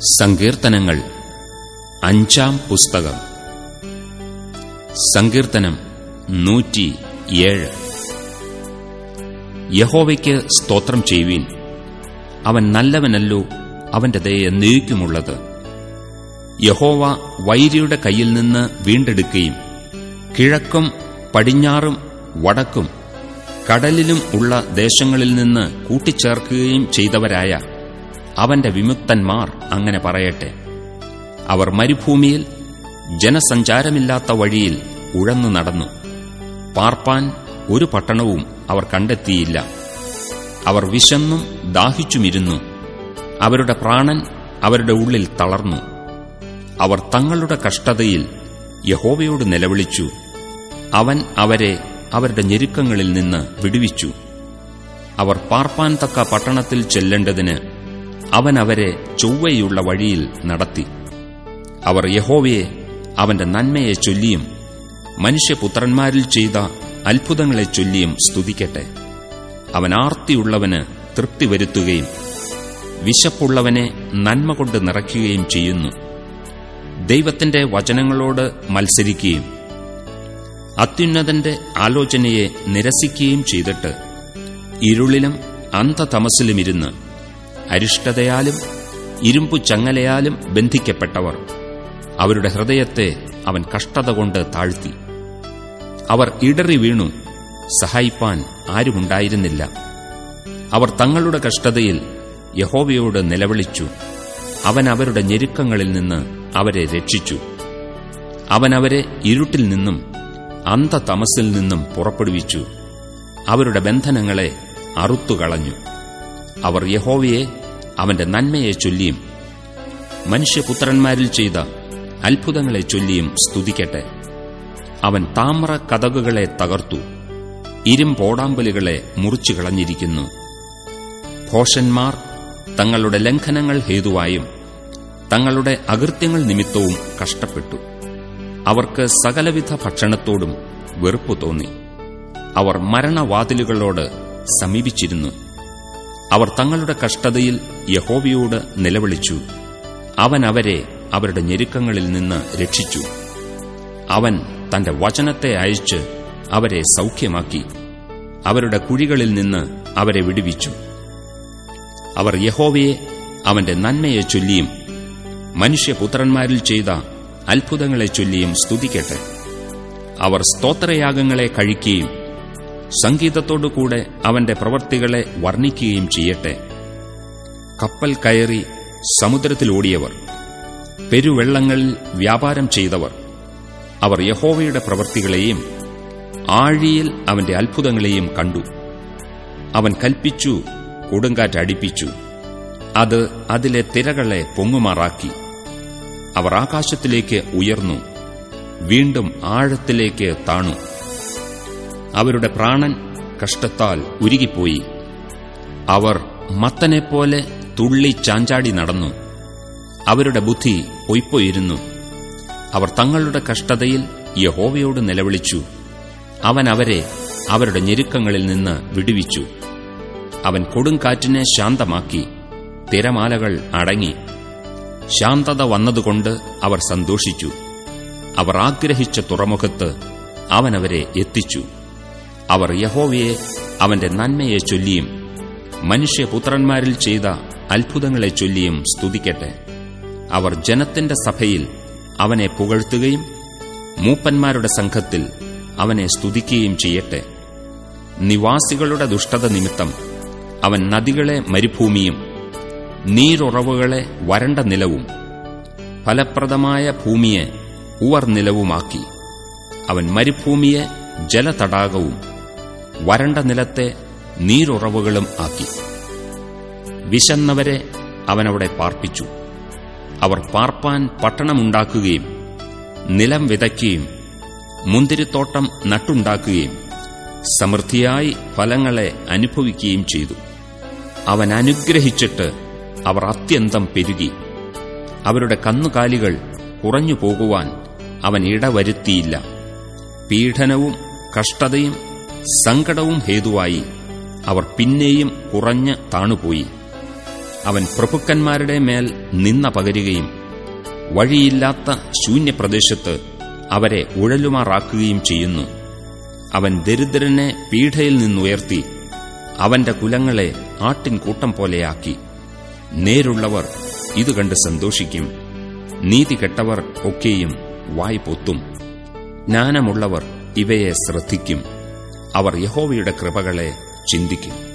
സങ്കീർത്തനങ്ങൾ. അഞ്ചാം പുസ്തകം. സങ്കീർത്തനം നൂറ്റി ഏഴ് യഹോവയ്ക്ക് സ്തോത്രം ചെയ്യുവീൻ. അവൻ നല്ലവനല്ലോ അവന്റെ ദയ നീക്കുമുള്ളത്. യഹോവ വൈരിയുടെ കയ്യിൽ നിന്ന് വീണ്ടെടുക്കുകയും കിഴക്കും പടിഞ്ഞാറും വടക്കും കടലിലും ഉള്ള ദേശങ്ങളിൽ നിന്ന് കൂട്ടിച്ചേർക്കുകയും ചെയ്തവരായ അവന്റെ വിമുക്തന്മാർ അങ്ങനെ പറയട്ടെ. അവർ മരുഭൂമിയിൽ ജനസഞ്ചാരമില്ലാത്ത വഴിയിൽ ഉഴന്നു നടന്നു. പാർപ്പാൻ ഒരു പട്ടണവും അവർ കണ്ടെത്തിയില്ല. അവർ വിശന്നും ദാഹിച്ചുമിരുന്നു. അവരുടെ പ്രാണൻ അവരുടെ ഉള്ളിൽ തളർന്നു. അവർ തങ്ങളുടെ കഷ്ടതയിൽ യഹോവയോട് നിലവിളിച്ചു. അവൻ അവരെ അവരുടെ ഞെരുക്കങ്ങളിൽ നിന്ന് വിടുവിച്ചു. അവർ പാർപ്പാൻ തക്ക പട്ടണത്തിൽ ചെല്ലേണ്ടതിന് അവൻ അവരെ ചൊവ്വയുള്ള വഴിയിൽ നടത്തി. അവർ യഹോവയെ അവന്റെ നന്മയെ ചൊല്ലിയും മനുഷ്യപുത്രന്മാരിൽ ചെയ്ത അത്ഭുതങ്ങളെ ചൊല്ലിയും സ്തുതിക്കട്ടെ. അവൻ ആർത്തിയുള്ളവന് തൃപ്തി വരുത്തുകയും വിശപ്പുള്ളവനെ നന്മ കൊണ്ട് നിറയ്ക്കുകയും ചെയ്യുന്നു. ദൈവത്തിന്റെ വചനങ്ങളോട് മത്സരിക്കുകയും അത്യുന്നതന്റെ ആലോചനയെ നിരസിക്കുകയും ചെയ്തിട്ട് ഇരുളിലും അന്ധതമസിലുമിരുന്ന് അരിഷ്ടതയാലും ഇരുമ്പു ചങ്ങലയാലും ബന്ധിക്കപ്പെട്ടവർ. അവരുടെ ഹൃദയത്തെ അവൻ കഷ്ടത കൊണ്ട് താഴ്ത്തി. അവർ ഇടറി വീണു സഹായിപ്പാൻ ആരുമുണ്ടായിരുന്നില്ല. അവർ തങ്ങളുടെ കഷ്ടതയിൽ യഹോവയോട് നിലവിളിച്ചു. അവൻ അവരുടെ ഞെരുക്കങ്ങളിൽ നിന്ന് അവരെ രക്ഷിച്ചു. അവൻ അവരെ ഇരുട്ടിൽ നിന്നും അന്ധതമസിൽ നിന്നും പുറപ്പെടുവിച്ചു. അവരുടെ ബന്ധനങ്ങളെ അറുത്തുകളഞ്ഞു. അവർ യഹോവയെ അവന്റെ നന്മയെ ചൊല്ലിയും മനുഷ്യപുത്രന്മാരിൽ ചെയ്ത അത്ഭുതങ്ങളെ ചൊല്ലിയും സ്തുതിക്കട്ടെ. അവൻ താമ്ര കഥകുകളെ തകർത്തു ഇരുമ്പോടാമ്പലുകളെ മുറിച്ചു കളഞ്ഞിരിക്കുന്നു. ഘോഷന്മാർ തങ്ങളുടെ ലംഘനങ്ങൾ ഹേതുവായും തങ്ങളുടെ അകൃത്യങ്ങൾ നിമിത്തവും കഷ്ടപ്പെട്ടു. അവർക്ക് സകലവിധ ഭക്ഷണത്തോടും വെറുപ്പു തോന്നി. അവർ മരണവാതിലുകളോട് സമീപിച്ചിരുന്നു. അവർ തങ്ങളുടെ കഷ്ടതയിൽ യഹോവയോട് നിലവിളിച്ചു. അവൻ അവരെ അവരുടെ ഞെരുക്കങ്ങളിൽ നിന്ന് രക്ഷിച്ചു. അവൻ തന്റെ വചനത്തെ അയച്ച് അവരെ സൗഖ്യമാക്കി. അവരുടെ കുഴികളിൽ നിന്ന് അവരെ വിടുവിച്ചു. അവർ യഹോവയെ അവന്റെ നന്മയെ ചൊല്ലിയും മനുഷ്യപുത്രന്മാരിൽ ചെയ്ത അത്ഭുതങ്ങളെ ചൊല്ലിയും സ്തുതിക്കട്ടെ. അവർ സ്തോത്രയാഗങ്ങളെ കഴിക്കുകയും സംഗീതത്തോടുകൂടെ അവന്റെ പ്രവർത്തികളെ വർണിക്കുകയും ചെയ്യട്ടെ. കപ്പൽ കയറി സമുദ്രത്തിലോടിയവർ പെരുവെള്ളങ്ങളിൽ വ്യാപാരം ചെയ്തവർ അവർ യഹോവയുടെ പ്രവർത്തികളെയും ആഴിയിൽ അവന്റെ അത്ഭുതങ്ങളെയും കണ്ടു. അവൻ കൽപ്പിച്ചു കൊടുങ്കാറ്റ് അടിപ്പിച്ചു. അത് അതിലെ തിരകളെ പൊങ്ങുമാറാക്കി. അവർ ആകാശത്തിലേക്ക് ഉയർന്നു വീണ്ടും ആഴത്തിലേക്ക് താണു. അവരുടെ പ്രാണൻ കഷ്ടത്താൽ ഉരുകിപ്പോയി. അവർ മത്തനെപ്പോലെ തുള്ളി ചാഞ്ചാടി നടന്നു. അവരുടെ ബുദ്ധി പൊയ്പോയിരുന്നു അവർ തങ്ങളുടെ കഷ്ടതയിൽ യഹോവയോട് നിലവിളിച്ചു. അവൻ അവരെ അവരുടെ ഞെരുക്കങ്ങളിൽ നിന്ന് വിടുവിച്ചു. അവൻ കൊടുങ്കാറ്റിനെ ശാന്തമാക്കി. തിരമാലകൾ അടങ്ങി. ശാന്തത വന്നതുകൊണ്ട് അവർ സന്തോഷിച്ചു. അവർ ആഗ്രഹിച്ച തുറമുഖത്ത് അവനവരെ എത്തിച്ചു. അവർ യഹോവയെ അവന്റെ നന്മയെ ചൊല്ലിയും മനുഷ്യപുത്രന്മാരിൽ ചെയ്ത അത്ഭുതങ്ങളെ ചൊല്ലിയും സ്തുതിക്കട്ടെ. അവർ ജനത്തിന്റെ സഭയിൽ അവനെ പുകഴ്ത്തുകയും മൂപ്പന്മാരുടെ സംഘത്തിൽ അവനെ സ്തുതിക്കുകയും ചെയ്യട്ടെ. നിവാസികളുടെ ദുഷ്ടത നിമിത്തം അവൻ നദികളെ മരുഭൂമിയും നീരുറവുകളെ വരണ്ട നിലവും ഫലപ്രദമായ ഭൂമിയെ ഉവർനിലവുമാക്കി. അവൻ മരുഭൂമിയെ ജലതടാകവും വരണ്ട നിലത്തെ നീരുറവുകളും ആക്കി. വിശന്നവരെ അവനവിടെ പാർപ്പിച്ചു. അവർ പാർപ്പാൻ പട്ടണമുണ്ടാക്കുകയും നിലം വിതയ്ക്കുകയും മുന്തിരിത്തോട്ടം നട്ടുണ്ടാക്കുകയും സമൃദ്ധിയായി ഫലങ്ങളെ അനുഭവിക്കുകയും ചെയ്തു. അവൻ അനുഗ്രഹിച്ചിട്ട് അവർ അത്യന്തം പെരുകി. അവരുടെ കന്നുകാലികൾ കുറഞ്ഞു പോകുവാൻ അവൻ ഇടവരുത്തിയില്ല. പീഡനവും കഷ്ടതയും സങ്കടവും ഹേതുവായി അവർ പിന്നെയും കുറഞ്ഞ് താണുപോയി. അവൻ പ്രഭുക്കന്മാരുടെ മേൽ നിന്ന പകരുകയും വഴിയില്ലാത്ത ശൂന്യപ്രദേശത്ത് അവരെ ഉഴലുമാറാക്കുകയും ചെയ്യുന്നു. അവൻ ദരിദ്രനെ പീഠയിൽ നിന്നുയർത്തി അവന്റെ കുലങ്ങളെ ആട്ടിൻകൂട്ടം പോലെയാക്കി. നേരുള്ളവർ ഇത് കണ്ട് സന്തോഷിക്കും. നീതി കെട്ടവർ ഒക്കെയും വായ്പൊത്തും ജ്ഞാനമുള്ളവർ ഇവയെ ശ്രദ്ധിക്കും. അവർ യഹോവയുടെ കൃപകളെ ചിന്തിക്കും.